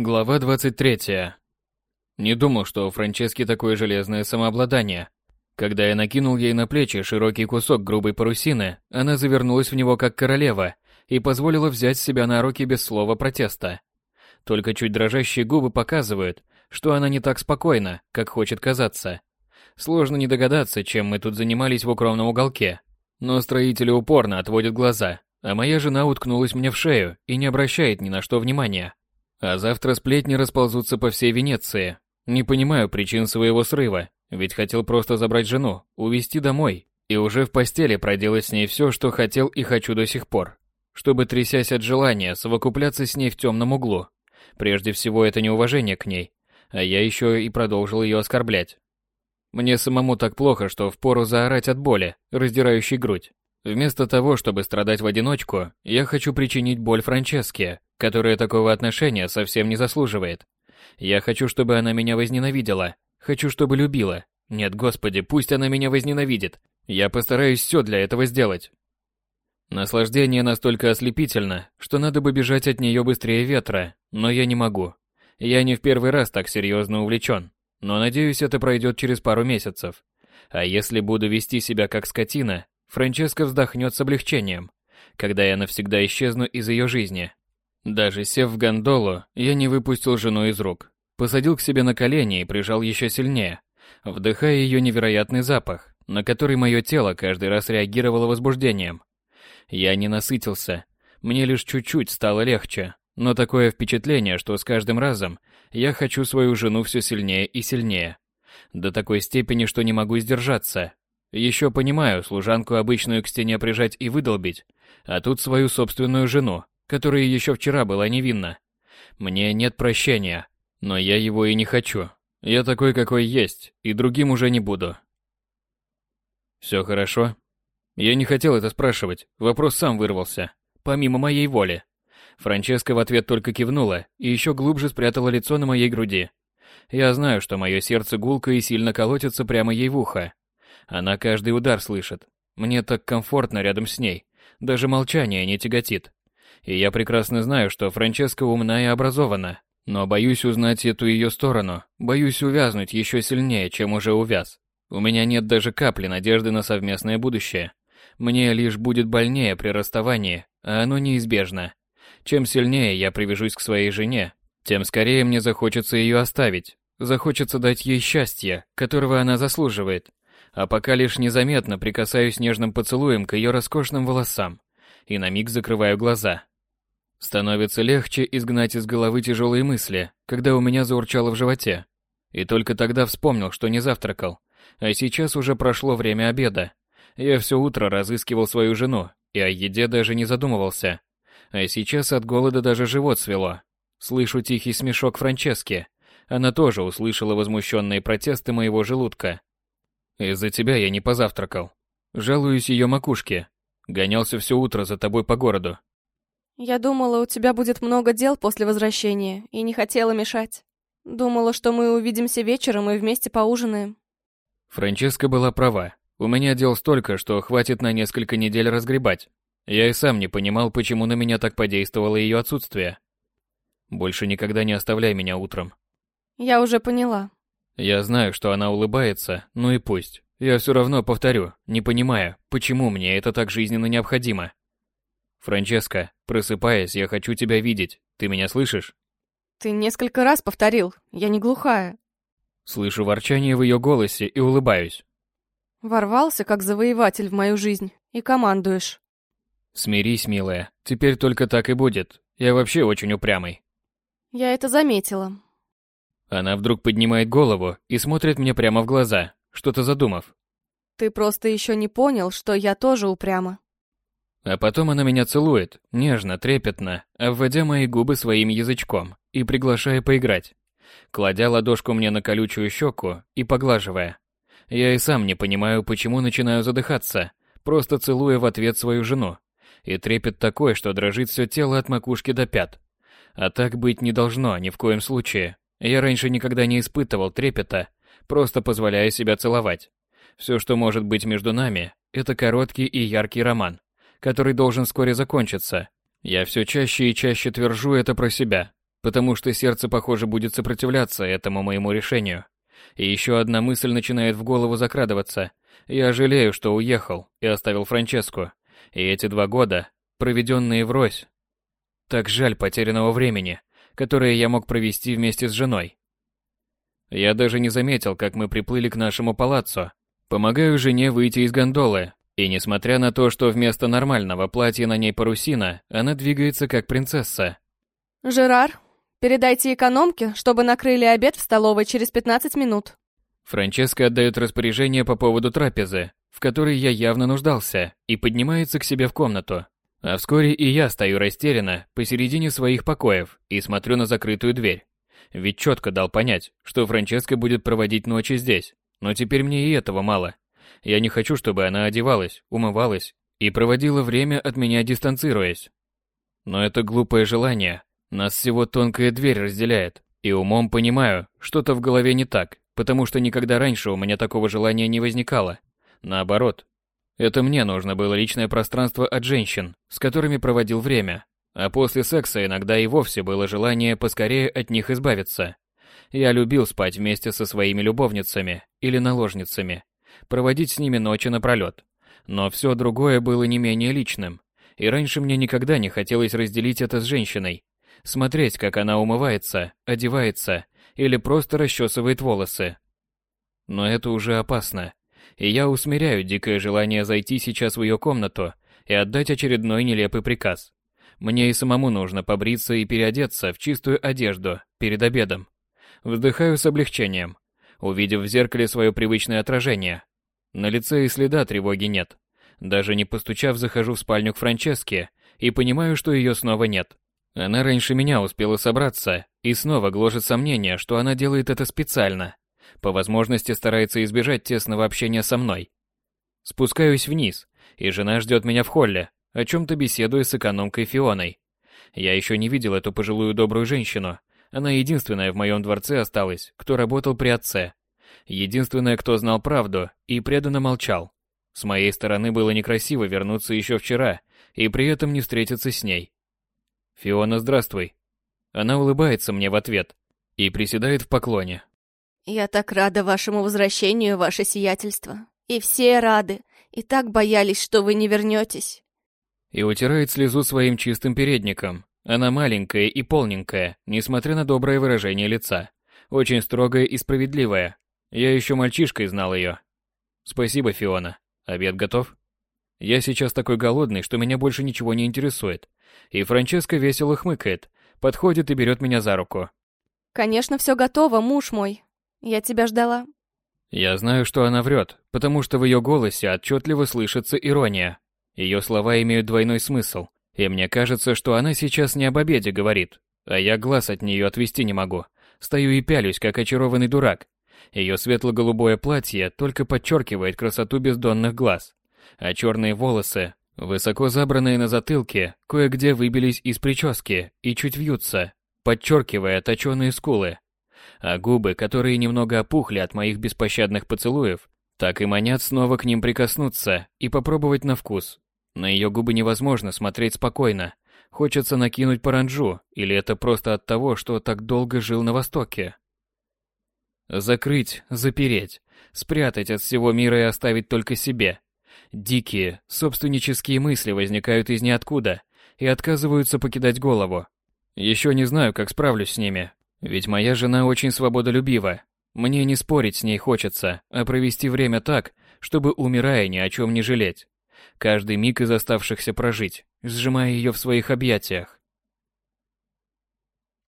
Глава 23. Не думал, что у Франчески такое железное самообладание. Когда я накинул ей на плечи широкий кусок грубой парусины, она завернулась в него как королева и позволила взять себя на руки без слова протеста. Только чуть дрожащие губы показывают, что она не так спокойна, как хочет казаться. Сложно не догадаться, чем мы тут занимались в укромном уголке. Но строители упорно отводят глаза, а моя жена уткнулась мне в шею и не обращает ни на что внимания. А завтра сплетни расползутся по всей Венеции. Не понимаю причин своего срыва, ведь хотел просто забрать жену, увезти домой и уже в постели проделать с ней все, что хотел и хочу до сих пор. Чтобы, трясясь от желания, совокупляться с ней в темном углу. Прежде всего, это неуважение к ней, а я еще и продолжил ее оскорблять. Мне самому так плохо, что впору заорать от боли, раздирающей грудь. Вместо того, чтобы страдать в одиночку, я хочу причинить боль Франческе, которая такого отношения совсем не заслуживает. Я хочу, чтобы она меня возненавидела. Хочу, чтобы любила. Нет, господи, пусть она меня возненавидит. Я постараюсь все для этого сделать. Наслаждение настолько ослепительно, что надо бы бежать от нее быстрее ветра, но я не могу. Я не в первый раз так серьезно увлечен, но надеюсь, это пройдет через пару месяцев. А если буду вести себя как скотина, Франческа вздохнет с облегчением, когда я навсегда исчезну из ее жизни. Даже сев в гондолу, я не выпустил жену из рук. Посадил к себе на колени и прижал еще сильнее, вдыхая ее невероятный запах, на который мое тело каждый раз реагировало возбуждением. Я не насытился, мне лишь чуть-чуть стало легче, но такое впечатление, что с каждым разом я хочу свою жену все сильнее и сильнее. До такой степени, что не могу сдержаться. Еще понимаю, служанку обычную к стене прижать и выдолбить, а тут свою собственную жену, которая еще вчера была невинна. Мне нет прощения, но я его и не хочу. Я такой, какой есть, и другим уже не буду. Все хорошо? Я не хотел это спрашивать, вопрос сам вырвался, помимо моей воли. Франческа в ответ только кивнула и еще глубже спрятала лицо на моей груди. Я знаю, что мое сердце гулко и сильно колотится прямо ей в ухо. Она каждый удар слышит. Мне так комфортно рядом с ней. Даже молчание не тяготит. И я прекрасно знаю, что Франческа умна и образована, но боюсь узнать эту ее сторону, боюсь увязнуть еще сильнее, чем уже увяз. У меня нет даже капли надежды на совместное будущее. Мне лишь будет больнее при расставании, а оно неизбежно. Чем сильнее я привяжусь к своей жене, тем скорее мне захочется ее оставить. Захочется дать ей счастье, которого она заслуживает. А пока лишь незаметно прикасаюсь нежным поцелуем к ее роскошным волосам и на миг закрываю глаза. Становится легче изгнать из головы тяжелые мысли, когда у меня заурчало в животе. И только тогда вспомнил, что не завтракал. А сейчас уже прошло время обеда. Я все утро разыскивал свою жену, и о еде даже не задумывался. А сейчас от голода даже живот свело. Слышу тихий смешок Франчески. Она тоже услышала возмущенные протесты моего желудка. Из-за тебя я не позавтракал. Жалуюсь ее макушке. Гонялся все утро за тобой по городу. Я думала, у тебя будет много дел после возвращения, и не хотела мешать. Думала, что мы увидимся вечером и вместе поужинаем. Франческа была права. У меня дел столько, что хватит на несколько недель разгребать. Я и сам не понимал, почему на меня так подействовало ее отсутствие. Больше никогда не оставляй меня утром. Я уже поняла. Я знаю, что она улыбается, ну и пусть. Я все равно повторю, не понимая, почему мне это так жизненно необходимо. Франческа, просыпаясь, я хочу тебя видеть. Ты меня слышишь? Ты несколько раз повторил. Я не глухая. Слышу ворчание в ее голосе и улыбаюсь. Ворвался, как завоеватель в мою жизнь, и командуешь. Смирись, милая. Теперь только так и будет. Я вообще очень упрямый. Я это заметила. Она вдруг поднимает голову и смотрит мне прямо в глаза, что-то задумав. Ты просто еще не понял, что я тоже упряма. А потом она меня целует, нежно, трепетно, обводя мои губы своим язычком и приглашая поиграть, кладя ладошку мне на колючую щеку и поглаживая. Я и сам не понимаю, почему начинаю задыхаться, просто целуя в ответ свою жену. И трепет такой, что дрожит все тело от макушки до пят. А так быть не должно ни в коем случае. Я раньше никогда не испытывал трепета, просто позволяя себя целовать. Все, что может быть между нами, это короткий и яркий роман который должен вскоре закончиться. Я все чаще и чаще твержу это про себя, потому что сердце, похоже, будет сопротивляться этому моему решению. И еще одна мысль начинает в голову закрадываться. Я жалею, что уехал и оставил Франческу. И эти два года, проведенные врозь. Так жаль потерянного времени, которое я мог провести вместе с женой. Я даже не заметил, как мы приплыли к нашему палаццо. Помогаю жене выйти из гондолы, и несмотря на то, что вместо нормального платья на ней парусина, она двигается как принцесса. «Жерар, передайте экономке, чтобы накрыли обед в столовой через 15 минут». Франческа отдает распоряжение по поводу трапезы, в которой я явно нуждался, и поднимается к себе в комнату. А вскоре и я стою растерянно посередине своих покоев и смотрю на закрытую дверь. Ведь четко дал понять, что Франческа будет проводить ночи здесь. Но теперь мне и этого мало. Я не хочу, чтобы она одевалась, умывалась и проводила время от меня дистанцируясь. Но это глупое желание. Нас всего тонкая дверь разделяет. И умом понимаю, что-то в голове не так, потому что никогда раньше у меня такого желания не возникало. Наоборот. Это мне нужно было личное пространство от женщин, с которыми проводил время, а после секса иногда и вовсе было желание поскорее от них избавиться. Я любил спать вместе со своими любовницами или наложницами, проводить с ними ночи напролет. Но все другое было не менее личным, и раньше мне никогда не хотелось разделить это с женщиной. Смотреть, как она умывается, одевается или просто расчесывает волосы. Но это уже опасно, и я усмиряю дикое желание зайти сейчас в ее комнату и отдать очередной нелепый приказ. Мне и самому нужно побриться и переодеться в чистую одежду перед обедом. Вздыхаю с облегчением, увидев в зеркале свое привычное отражение. На лице и следа тревоги нет. Даже не постучав, захожу в спальню к Франческе и понимаю, что ее снова нет. Она раньше меня успела собраться и снова гложет сомнение, что она делает это специально. По возможности старается избежать тесного общения со мной. Спускаюсь вниз, и жена ждет меня в холле, о чем-то беседуя с экономкой Фионой. Я еще не видел эту пожилую добрую женщину. Она единственная в моем дворце осталась, кто работал при отце. Единственная, кто знал правду и преданно молчал. С моей стороны было некрасиво вернуться еще вчера и при этом не встретиться с ней. «Фиона, здравствуй». Она улыбается мне в ответ и приседает в поклоне. «Я так рада вашему возвращению, ваше сиятельство. И все рады, и так боялись, что вы не вернетесь и утирает слезу своим чистым передником. Она маленькая и полненькая, несмотря на доброе выражение лица. Очень строгая и справедливая. Я еще мальчишкой знал ее. Спасибо, Фиона. Обед готов? Я сейчас такой голодный, что меня больше ничего не интересует. И Франческа весело хмыкает, подходит и берет меня за руку. Конечно, все готово, муж мой. Я тебя ждала. Я знаю, что она врет, потому что в ее голосе отчетливо слышится ирония. Ее слова имеют двойной смысл, и мне кажется, что она сейчас не об обеде говорит, а я глаз от нее отвести не могу. Стою и пялюсь, как очарованный дурак. Ее светло-голубое платье только подчеркивает красоту бездонных глаз, а черные волосы, высоко забранные на затылке, кое-где выбились из прически и чуть вьются, подчеркивая точеные скулы. А губы, которые немного опухли от моих беспощадных поцелуев, так и манят снова к ним прикоснуться и попробовать на вкус. На ее губы невозможно смотреть спокойно. Хочется накинуть паранджу, или это просто от того, что так долго жил на Востоке? Закрыть, запереть, спрятать от всего мира и оставить только себе. Дикие, собственнические мысли возникают из ниоткуда и отказываются покидать голову. Еще не знаю, как справлюсь с ними, ведь моя жена очень свободолюбива. Мне не спорить с ней хочется, а провести время так, чтобы, умирая, ни о чем не жалеть каждый миг из оставшихся прожить, сжимая ее в своих объятиях.